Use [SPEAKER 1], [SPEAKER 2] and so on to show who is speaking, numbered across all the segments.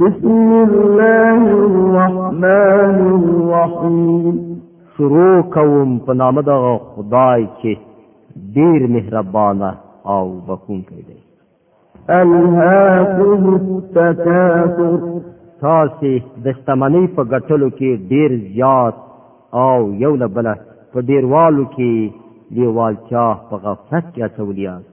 [SPEAKER 1] بسم الله الرحمن الرحیم
[SPEAKER 2] شروع کوم په نام د خدای چې ډیر مهربانه او بخښونکی دی
[SPEAKER 1] الهاکم التکاثر
[SPEAKER 2] تاسو د شتمنۍ په ګټلو کې ډیر زیات او یو له بله په ډیروالو کې لیوالتیا په غفلت کې اچولي یاست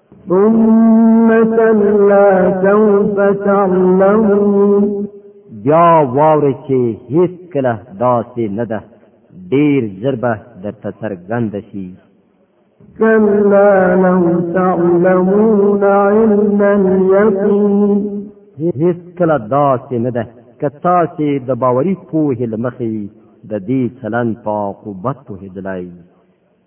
[SPEAKER 1] ثم كلا سوف تعلمون
[SPEAKER 2] بیا واورئ چې هیڅ کله داسې نه ده ډیر زر به درته څرګند شي
[SPEAKER 1] کلا لو تعلمون علم اليقين
[SPEAKER 2] هیڅ کله داسې نه ده که تاسې د باوري پوهې له مخې د دې چلند په عقوبت پوهېدلای